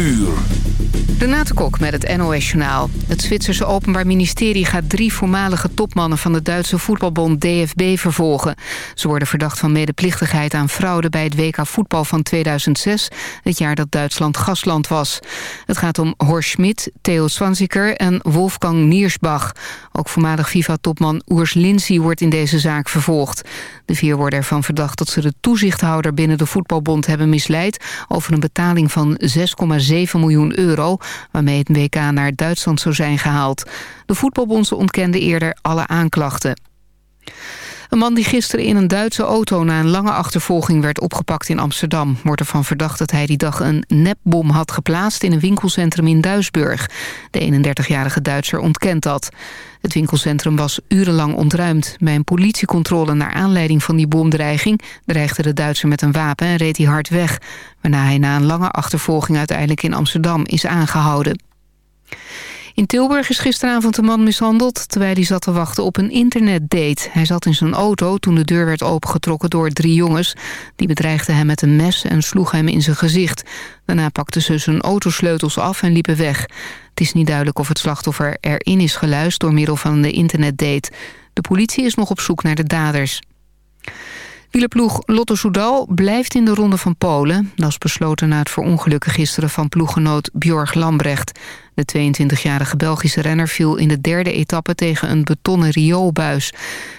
uur. Renate Kok met het NOS Journaal. Het Zwitserse Openbaar Ministerie gaat drie voormalige topmannen... van de Duitse voetbalbond DFB vervolgen. Ze worden verdacht van medeplichtigheid aan fraude... bij het WK voetbal van 2006, het jaar dat Duitsland gastland was. Het gaat om Horst Schmidt, Theo Swanziker en Wolfgang Niersbach. Ook voormalig FIFA-topman Urs Lindsay wordt in deze zaak vervolgd. De vier worden ervan verdacht dat ze de toezichthouder binnen de voetbalbond hebben misleid... over een betaling van 6,7 miljoen euro waarmee het WK naar Duitsland zou zijn gehaald. De voetbalbond ontkende eerder alle aanklachten. Een man die gisteren in een Duitse auto na een lange achtervolging werd opgepakt in Amsterdam... wordt ervan verdacht dat hij die dag een nepbom had geplaatst in een winkelcentrum in Duisburg. De 31-jarige Duitser ontkent dat. Het winkelcentrum was urenlang ontruimd. Bij een politiecontrole naar aanleiding van die bomdreiging... dreigde de Duitser met een wapen en reed hij hard weg... waarna hij na een lange achtervolging uiteindelijk in Amsterdam is aangehouden. In Tilburg is gisteravond een man mishandeld... terwijl hij zat te wachten op een internetdate. Hij zat in zijn auto toen de deur werd opengetrokken door drie jongens. Die bedreigden hem met een mes en sloegen hem in zijn gezicht. Daarna pakten ze zijn autosleutels af en liepen weg. Het is niet duidelijk of het slachtoffer erin is geluisterd... door middel van de internetdate. De politie is nog op zoek naar de daders. Wielerploeg Lotto Soudal blijft in de ronde van Polen. Dat is besloten na het verongelukken gisteren van ploeggenoot Bjorg Lambrecht. De 22-jarige Belgische renner viel in de derde etappe tegen een betonnen rioolbuis.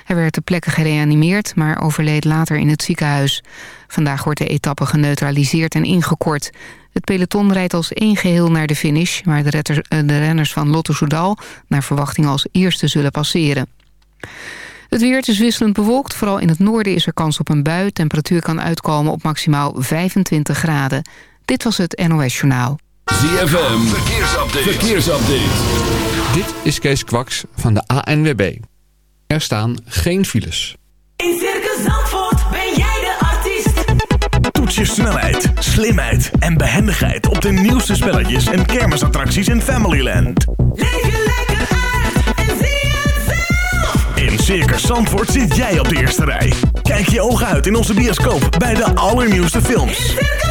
Hij werd ter plekke gereanimeerd, maar overleed later in het ziekenhuis. Vandaag wordt de etappe geneutraliseerd en ingekort. Het peloton rijdt als één geheel naar de finish... waar de, eh, renners van Lotto Soudal naar verwachting als eerste zullen passeren. Het weer is wisselend bewolkt. Vooral in het noorden is er kans op een bui. Temperatuur kan uitkomen op maximaal 25 graden. Dit was het NOS Journaal. ZFM, verkeersupdate. verkeersupdate. Dit is Kees Kwaks van de ANWB. Er staan geen files. In Circus Zandvoort ben jij de artiest. Toets je snelheid, slimheid en behendigheid... op de nieuwste spelletjes en kermisattracties in Familyland. Leef je lekker uit en zie het zelf. In Circus Zandvoort zit jij op de eerste rij. Kijk je ogen uit in onze bioscoop bij de allernieuwste films. In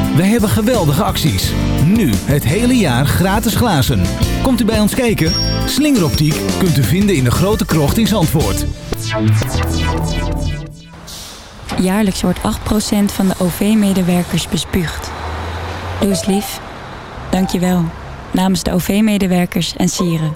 Wij hebben geweldige acties. Nu het hele jaar gratis glazen. Komt u bij ons kijken? Slingeroptiek kunt u vinden in de grote krocht in Zandvoort. Jaarlijks wordt 8% van de OV-medewerkers bespuugd. Doe eens lief. Dank je wel. Namens de OV-medewerkers en sieren.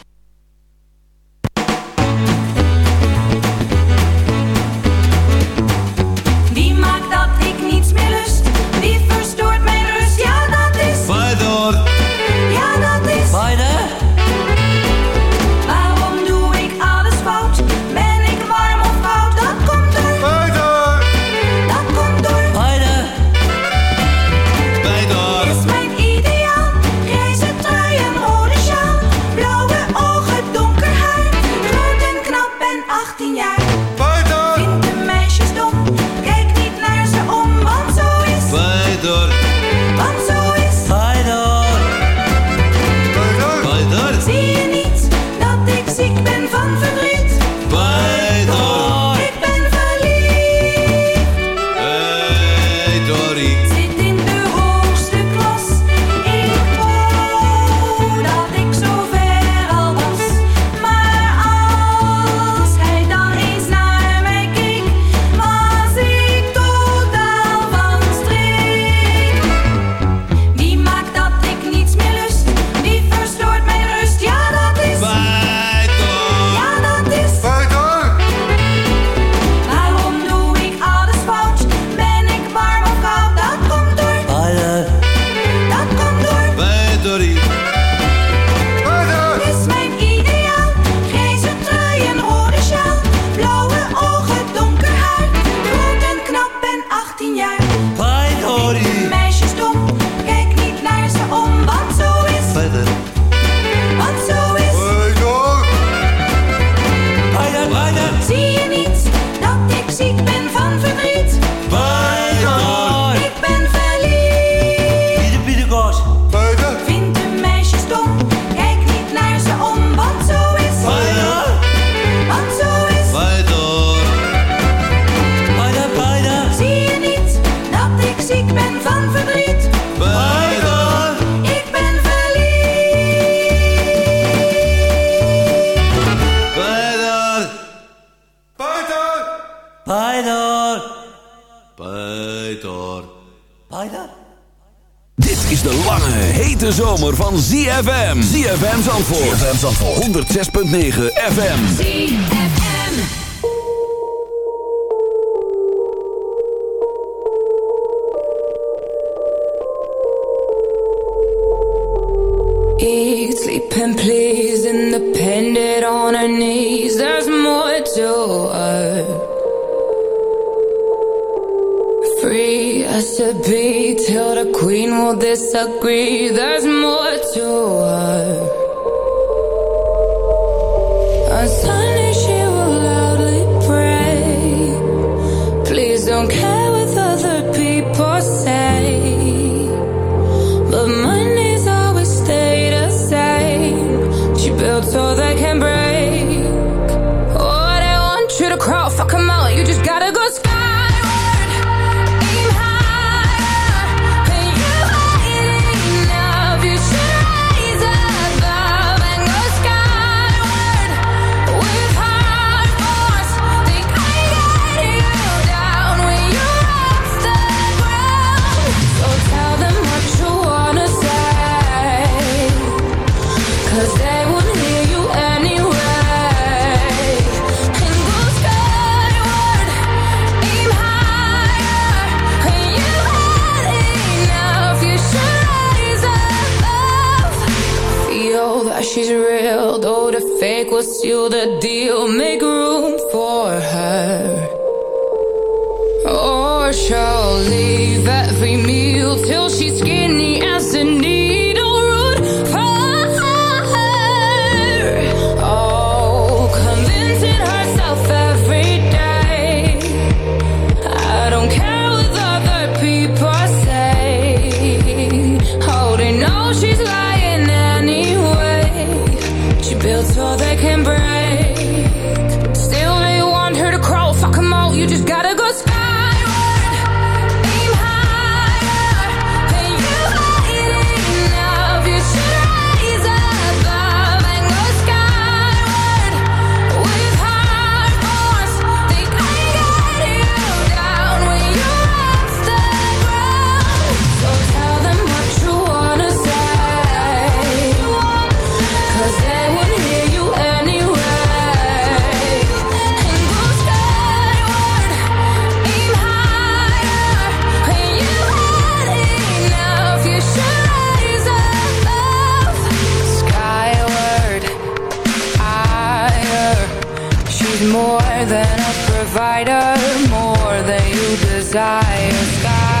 ZFM 106.9 FM. more than a provider, more than you desire. Sky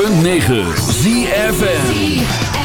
106.9 ZFN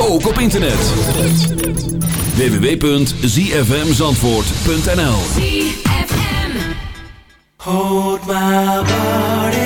ook op internet. www.zfmzandvoort.nl Hold my body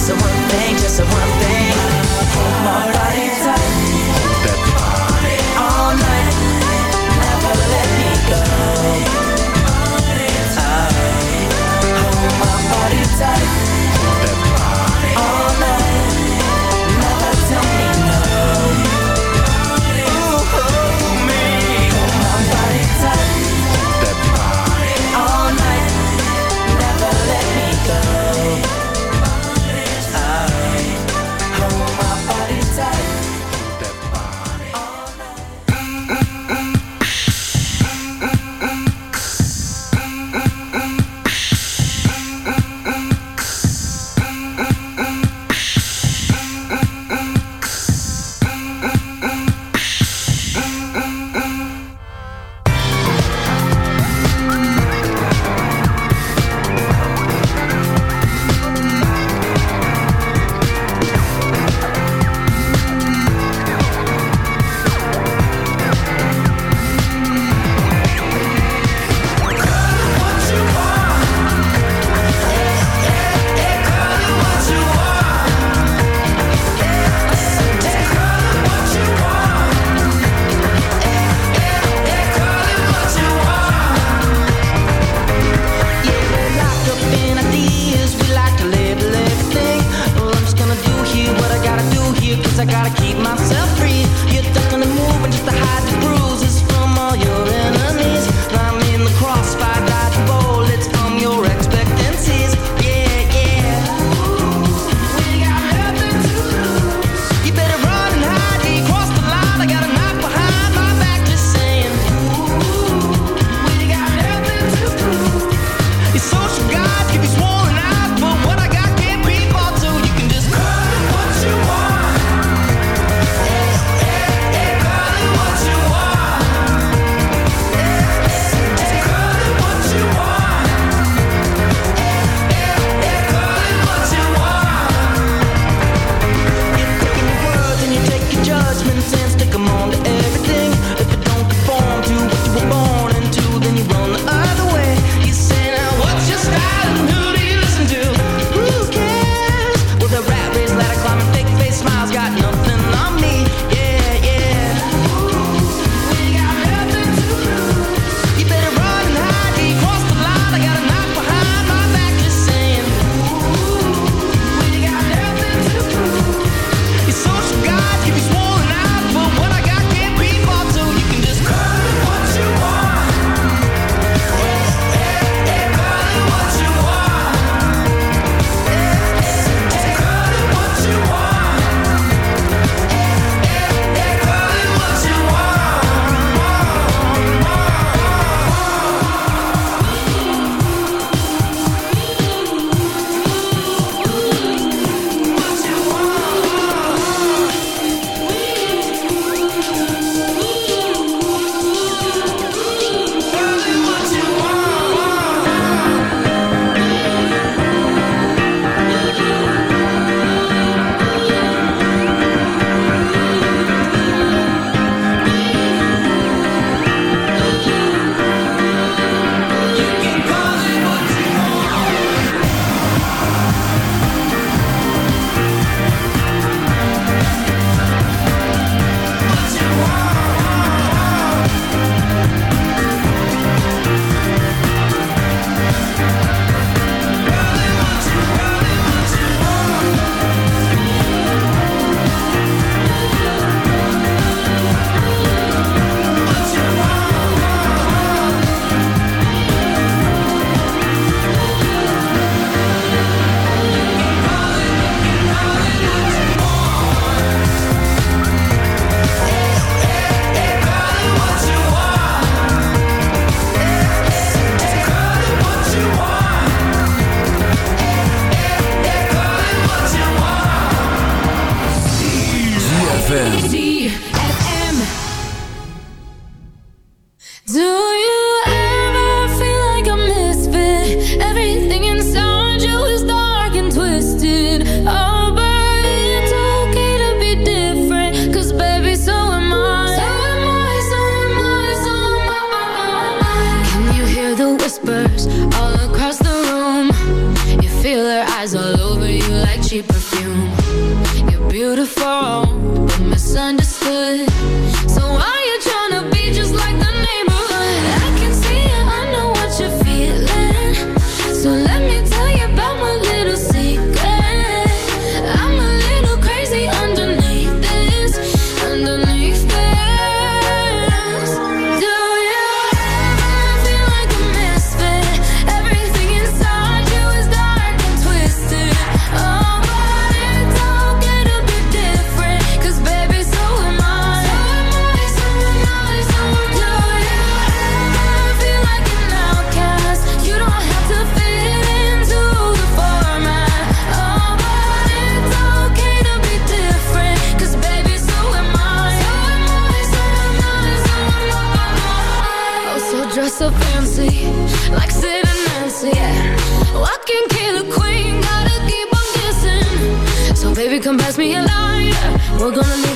Just a one thing, just a one thing. Hold my body tight. Come pass me a lighter. We're gonna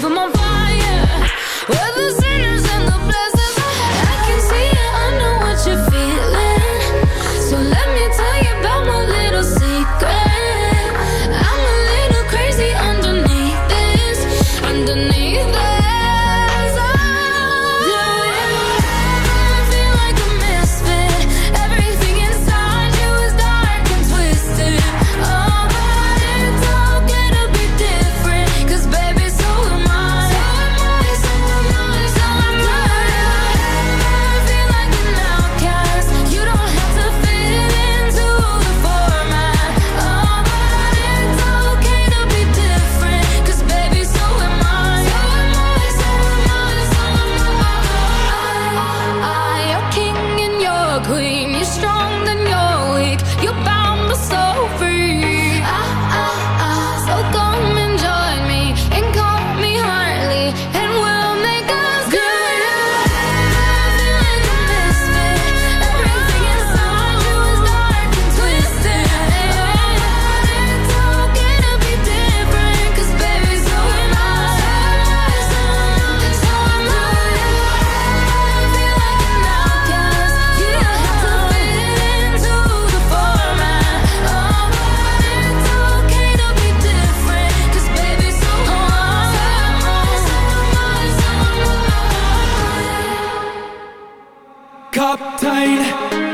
Cocktail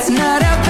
That's not about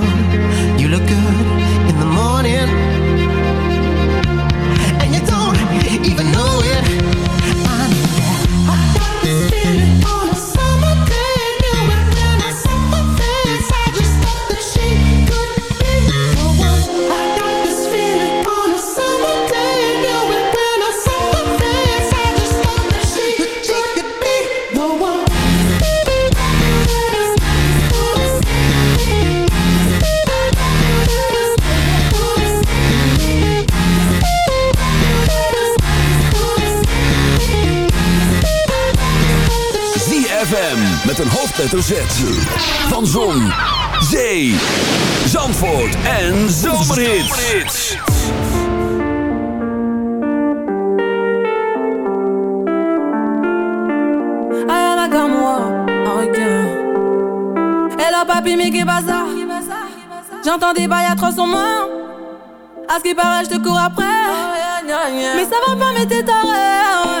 met een hoofdletter Z. Van Zon, Zee, Zandvoort en Zomerhits. Ayana comme moi. Et là, papi, mais qui bazar. J'entends des bails à 300 mains. À ce qui paraît, je te cours après. Mais ça va pas, mais t'es taré.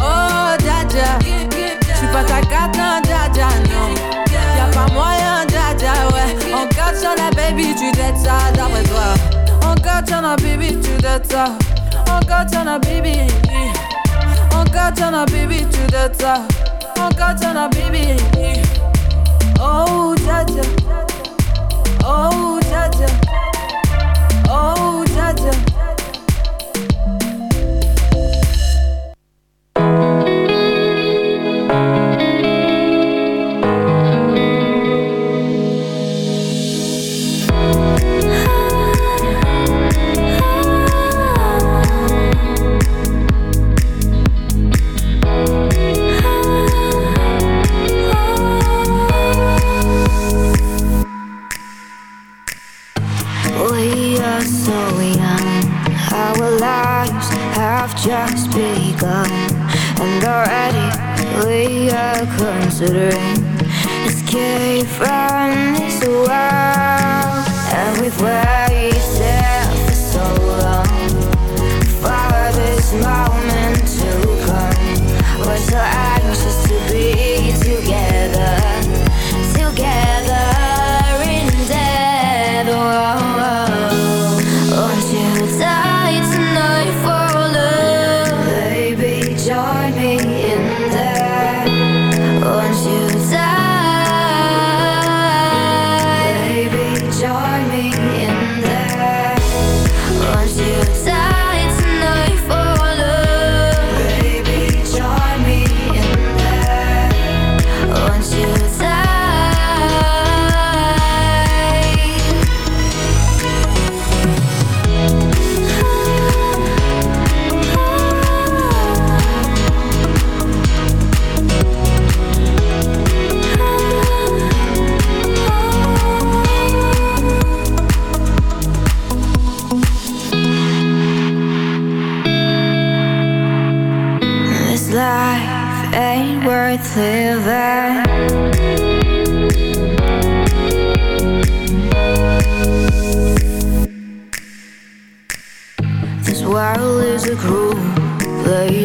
Oh, dja dja. J'suis pas ta cata, dja dja, non. Y'a pas moyen, dja, ouais. En katana, baby, tu dettes ça, d'après toi. En katana, baby, tu dettes ça. En katana, baby. En katana, baby, tu dettes ça. En katana, baby. Oh, dja. Oh, dja. Oh, dja have just begun, and already we are considering escape from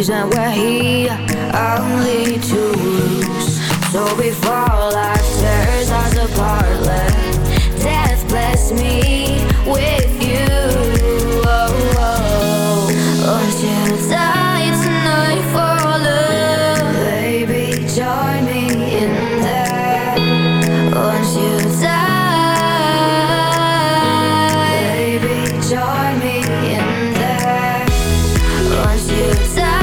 and we're here only to lose. So before life tears us apart, let death bless me with you. Oh, oh. Until die tonight for love, baby, join me in that. Until die, baby, join me in that. Until die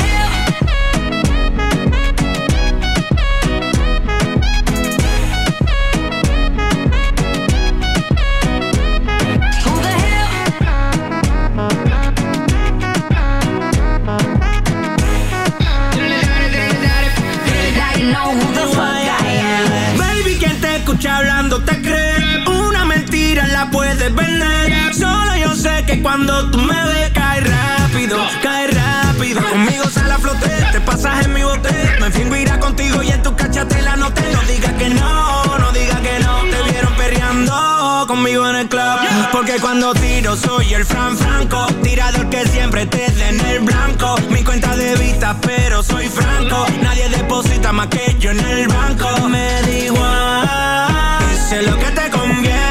la. Solo yo sé que cuando tú me ves, cae rápido, cae rápido. Conmigo sale a flote, te pasas en mi bote. Me fingo irá contigo y en tu cachatela no te. No digas que no, no digas que no. Te vieron perreando conmigo en el club. Porque cuando tiro soy el Fran Franco. Tirador que siempre te dé en el blanco. Mi cuenta de vista, pero soy franco. Nadie deposita más que yo en el banco. Me da igual. Sé lo que te conviene.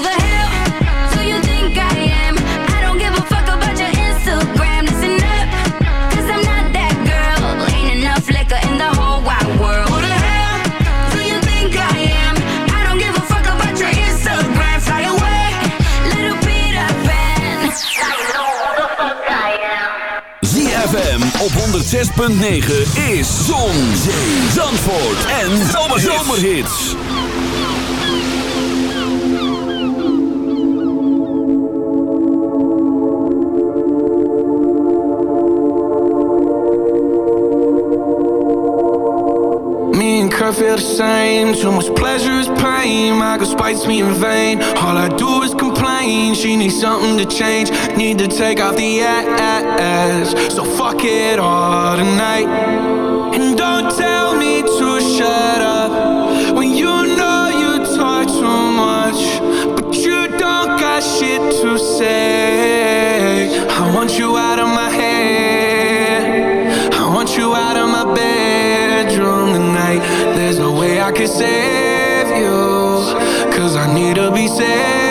106.9 is Zon, Zandvoort en Zomerhits. Me and Kurt feel the same. Too much pleasure is pain. My girl spites me in vain. All I do is complain. She needs something to change. Need to take off the ass. So fuck it all tonight. And don't tell me to shut up when you know you talk too much, but you don't got shit to say. I want you out of my head. I want you out of my bedroom tonight. There's no way I could save you, cause I need to be saved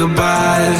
goodbye.